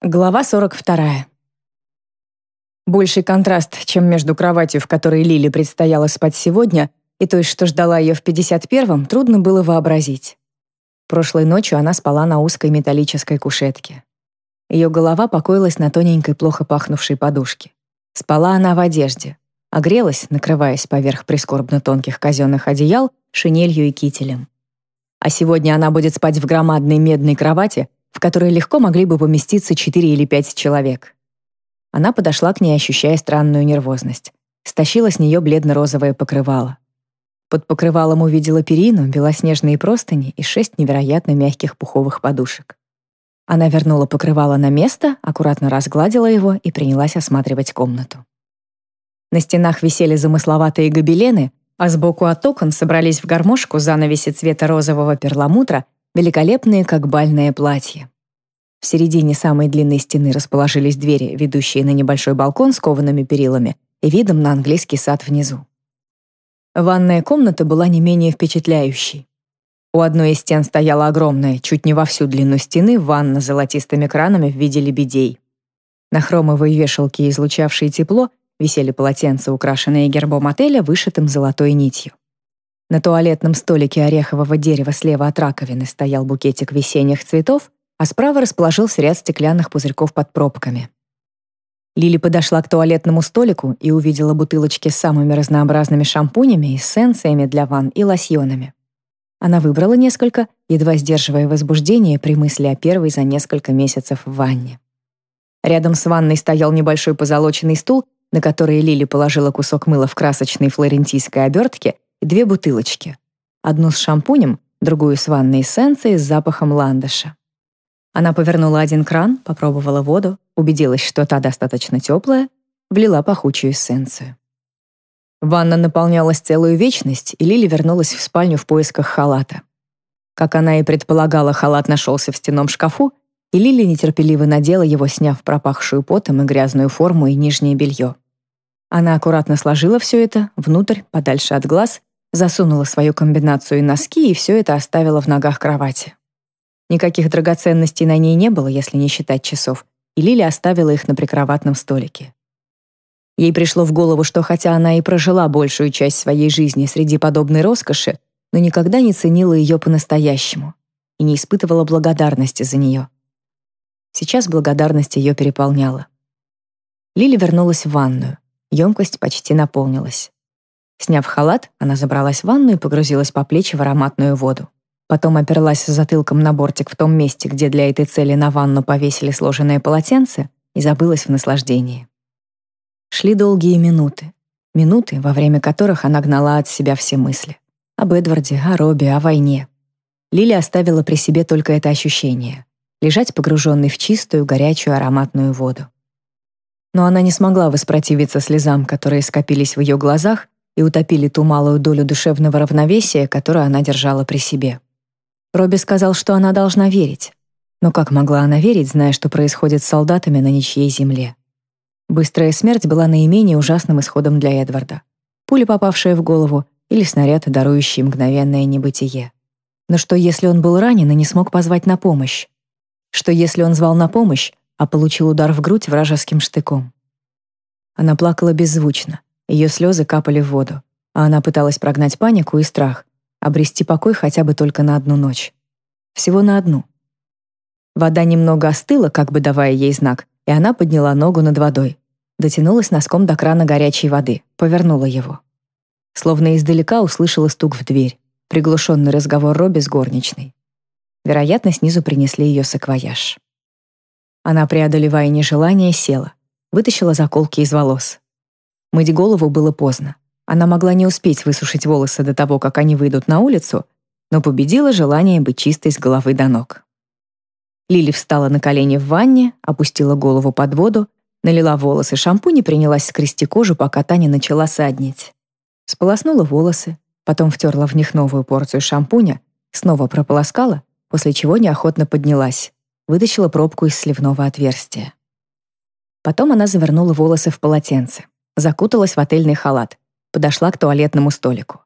Глава 42. Больший контраст, чем между кроватью, в которой Лили предстояло спать сегодня, и той, что ждала ее в 51-м, трудно было вообразить. Прошлой ночью она спала на узкой металлической кушетке. Ее голова покоилась на тоненькой, плохо пахнувшей подушке. Спала она в одежде, огрелась, накрываясь поверх прискорбно тонких казенных одеял, шинелью и кителем. А сегодня она будет спать в громадной медной кровати, в которой легко могли бы поместиться четыре или пять человек. Она подошла к ней, ощущая странную нервозность. Стащила с нее бледно-розовое покрывало. Под покрывалом увидела перину, белоснежные простыни и шесть невероятно мягких пуховых подушек. Она вернула покрывало на место, аккуратно разгладила его и принялась осматривать комнату. На стенах висели замысловатые гобелены, а сбоку от окон собрались в гармошку занавеси цвета розового перламутра великолепные, как бальное платье. В середине самой длинной стены расположились двери, ведущие на небольшой балкон с коваными перилами и видом на английский сад внизу. Ванная комната была не менее впечатляющей. У одной из стен стояла огромная, чуть не во всю длину стены, ванна с золотистыми кранами в виде лебедей. На хромовой вешалке, излучавшей тепло, висели полотенца, украшенные гербом отеля, вышитым золотой нитью. На туалетном столике орехового дерева слева от раковины стоял букетик весенних цветов, а справа расположился ряд стеклянных пузырьков под пробками. Лили подошла к туалетному столику и увидела бутылочки с самыми разнообразными шампунями, эссенциями для ванн и лосьонами. Она выбрала несколько, едва сдерживая возбуждение при мысли о первой за несколько месяцев в ванне. Рядом с ванной стоял небольшой позолоченный стул, на который Лили положила кусок мыла в красочной флорентийской обертке две бутылочки. Одну с шампунем, другую с ванной эссенцией с запахом ландыша. Она повернула один кран, попробовала воду, убедилась, что та достаточно теплая, влила пахучую эссенцию. Ванна наполнялась целую вечность, и Лили вернулась в спальню в поисках халата. Как она и предполагала, халат нашелся в стенном шкафу, и Лили нетерпеливо надела его, сняв пропахшую потом и грязную форму и нижнее белье. Она аккуратно сложила все это внутрь, подальше от глаз, засунула свою комбинацию и носки и все это оставила в ногах кровати. Никаких драгоценностей на ней не было, если не считать часов, и Лили оставила их на прикроватном столике. Ей пришло в голову, что хотя она и прожила большую часть своей жизни среди подобной роскоши, но никогда не ценила ее по-настоящему и не испытывала благодарности за нее. Сейчас благодарность ее переполняла. Лили вернулась в ванную. Емкость почти наполнилась. Сняв халат, она забралась в ванну и погрузилась по плечи в ароматную воду. Потом оперлась затылком на бортик в том месте, где для этой цели на ванну повесили сложенное полотенце, и забылась в наслаждении. Шли долгие минуты. Минуты, во время которых она гнала от себя все мысли. Об Эдварде, о Робби, о войне. Лили оставила при себе только это ощущение. Лежать погруженной в чистую, горячую, ароматную воду. Но она не смогла воспротивиться слезам, которые скопились в ее глазах, и утопили ту малую долю душевного равновесия, которую она держала при себе. Робби сказал, что она должна верить. Но как могла она верить, зная, что происходит с солдатами на ничьей земле? Быстрая смерть была наименее ужасным исходом для Эдварда. Пуля, попавшая в голову, или снаряд, дарующий мгновенное небытие. Но что, если он был ранен и не смог позвать на помощь? Что, если он звал на помощь, а получил удар в грудь вражеским штыком? Она плакала беззвучно, ее слезы капали в воду, а она пыталась прогнать панику и страх, обрести покой хотя бы только на одну ночь. Всего на одну. Вода немного остыла, как бы давая ей знак, и она подняла ногу над водой. Дотянулась носком до крана горячей воды, повернула его. Словно издалека услышала стук в дверь, приглушенный разговор Робби с горничной. Вероятно, снизу принесли ее саквояж. Она, преодолевая нежелание, села, вытащила заколки из волос. Мыть голову было поздно. Она могла не успеть высушить волосы до того, как они выйдут на улицу, но победила желание быть чистой с головы до ног. Лили встала на колени в ванне, опустила голову под воду, налила волосы шампунь и принялась скрести кожу, пока та не начала саднить. Сполоснула волосы, потом втерла в них новую порцию шампуня, снова прополоскала, после чего неохотно поднялась, вытащила пробку из сливного отверстия. Потом она завернула волосы в полотенце закуталась в отельный халат, подошла к туалетному столику.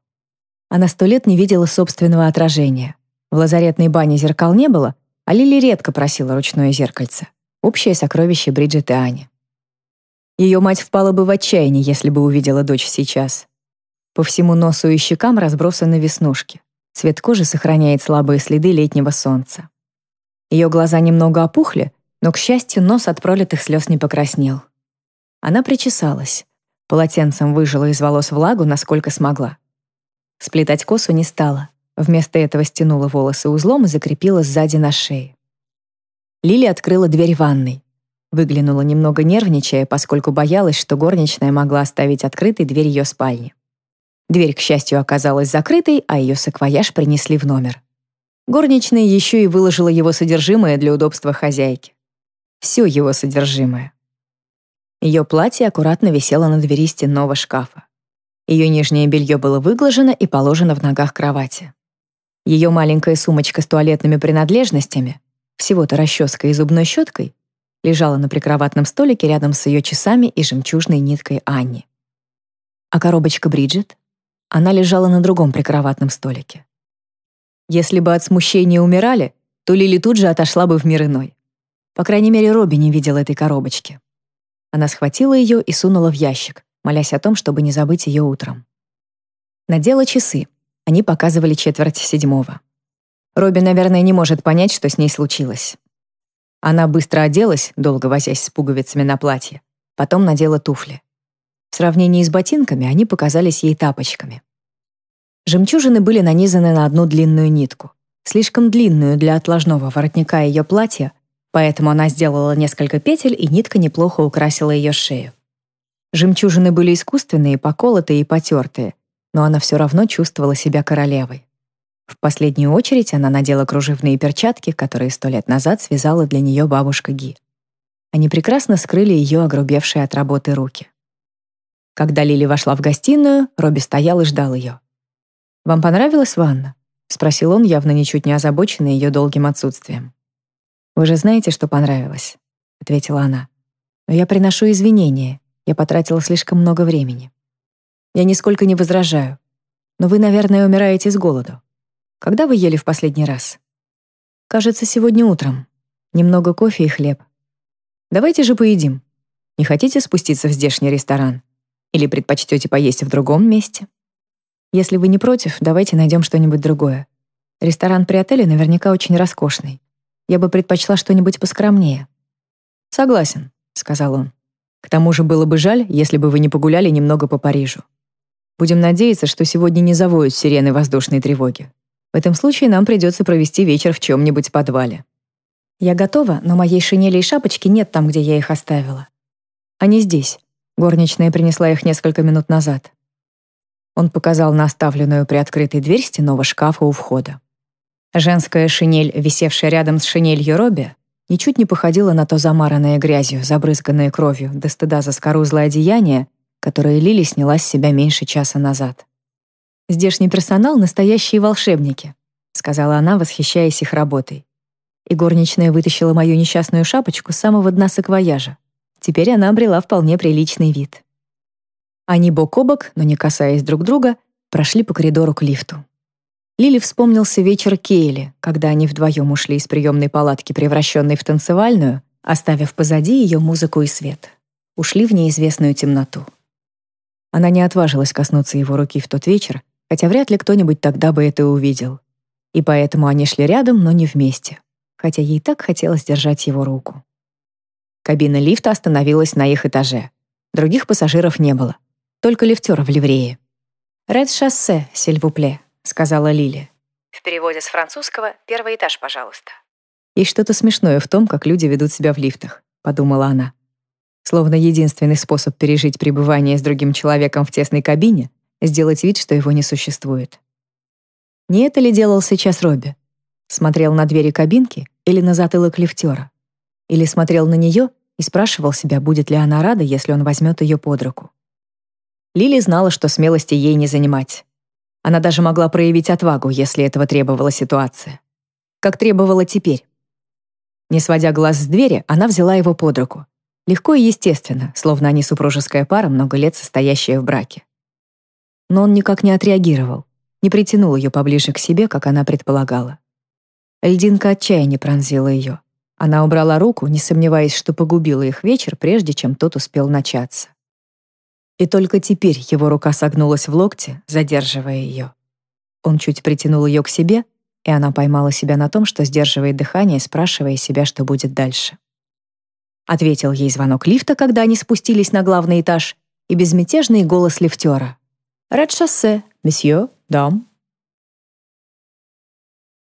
Она сто лет не видела собственного отражения. В лазаретной бане зеркал не было, а Лили редко просила ручное зеркальце. Общее сокровище Бриджит и Ани. Ее мать впала бы в отчаяние, если бы увидела дочь сейчас. По всему носу и щекам разбросаны веснушки. Цвет кожи сохраняет слабые следы летнего солнца. Ее глаза немного опухли, но, к счастью, нос от пролитых слез не покраснел. Она причесалась. Полотенцем выжила из волос влагу, насколько смогла. Сплетать косу не стала. Вместо этого стянула волосы узлом и закрепила сзади на шее. Лили открыла дверь ванной. Выглянула немного нервничая, поскольку боялась, что горничная могла оставить открытой дверь ее спальни. Дверь, к счастью, оказалась закрытой, а ее саквояж принесли в номер. Горничная еще и выложила его содержимое для удобства хозяйки. Все его содержимое. Ее платье аккуратно висело на двери стенного шкафа. Ее нижнее белье было выглажено и положено в ногах кровати. Ее маленькая сумочка с туалетными принадлежностями, всего-то расческой и зубной щеткой, лежала на прикроватном столике рядом с ее часами и жемчужной ниткой Анни. А коробочка Бриджит? Она лежала на другом прикроватном столике. Если бы от смущения умирали, то Лили тут же отошла бы в мир иной. По крайней мере, Робби не видел этой коробочки. Она схватила ее и сунула в ящик, молясь о том, чтобы не забыть ее утром. Надела часы. Они показывали четверть седьмого. Робби, наверное, не может понять, что с ней случилось. Она быстро оделась, долго возясь с пуговицами на платье, потом надела туфли. В сравнении с ботинками они показались ей тапочками. Жемчужины были нанизаны на одну длинную нитку, слишком длинную для отложного воротника ее платья, поэтому она сделала несколько петель, и нитка неплохо украсила ее шею. Жемчужины были искусственные, поколотые и потертые, но она все равно чувствовала себя королевой. В последнюю очередь она надела кружевные перчатки, которые сто лет назад связала для нее бабушка Ги. Они прекрасно скрыли ее огрубевшие от работы руки. Когда Лили вошла в гостиную, Робби стоял и ждал ее. «Вам понравилась ванна?» — спросил он, явно ничуть не озабоченный ее долгим отсутствием. «Вы же знаете, что понравилось», — ответила она. «Но я приношу извинения. Я потратила слишком много времени. Я нисколько не возражаю. Но вы, наверное, умираете с голоду. Когда вы ели в последний раз? Кажется, сегодня утром. Немного кофе и хлеб. Давайте же поедим. Не хотите спуститься в здешний ресторан? Или предпочтете поесть в другом месте? Если вы не против, давайте найдем что-нибудь другое. Ресторан при отеле наверняка очень роскошный. Я бы предпочла что-нибудь поскромнее. Согласен, сказал он. К тому же было бы жаль, если бы вы не погуляли немного по Парижу. Будем надеяться, что сегодня не завоют сирены воздушной тревоги. В этом случае нам придется провести вечер в чем-нибудь подвале. Я готова, но моей шинели и шапочки нет там, где я их оставила. Они здесь. Горничная принесла их несколько минут назад. Он показал на оставленную приоткрытой дверь стенного шкафа у входа. Женская шинель, висевшая рядом с шинелью Робби, ничуть не походила на то замаранное грязью, забрызганное кровью, до стыда заскорузлое одеяние, которое Лили сняла с себя меньше часа назад. Здешний персонал — настоящие волшебники», — сказала она, восхищаясь их работой. И горничная вытащила мою несчастную шапочку с самого дна саквояжа. Теперь она обрела вполне приличный вид. Они бок о бок, но не касаясь друг друга, прошли по коридору к лифту. Лили вспомнился вечер Кейли, когда они вдвоем ушли из приемной палатки, превращенной в танцевальную, оставив позади ее музыку и свет. Ушли в неизвестную темноту. Она не отважилась коснуться его руки в тот вечер, хотя вряд ли кто-нибудь тогда бы это увидел. И поэтому они шли рядом, но не вместе, хотя ей так хотелось держать его руку. Кабина лифта остановилась на их этаже. Других пассажиров не было, только лифтер в ливрее. «Ред шоссе, сельвупле», — сказала Лили. В переводе с французского «первый этаж, пожалуйста». «Есть что-то смешное в том, как люди ведут себя в лифтах», — подумала она. Словно единственный способ пережить пребывание с другим человеком в тесной кабине сделать вид, что его не существует. Не это ли делал сейчас Робби? Смотрел на двери кабинки или на затылок лифтера? Или смотрел на нее и спрашивал себя, будет ли она рада, если он возьмет ее под руку? Лили знала, что смелости ей не занимать. Она даже могла проявить отвагу, если этого требовала ситуация. Как требовала теперь. Не сводя глаз с двери, она взяла его под руку. Легко и естественно, словно они супружеская пара, много лет состоящая в браке но он никак не отреагировал, не притянул ее поближе к себе, как она предполагала. Льдинка отчаяния пронзила ее. Она убрала руку, не сомневаясь, что погубила их вечер, прежде чем тот успел начаться. И только теперь его рука согнулась в локте, задерживая ее. Он чуть притянул ее к себе, и она поймала себя на том, что сдерживает дыхание, спрашивая себя, что будет дальше. Ответил ей звонок лифта, когда они спустились на главный этаж, и безмятежный голос лифтера. «Ред шоссе, месье, дам».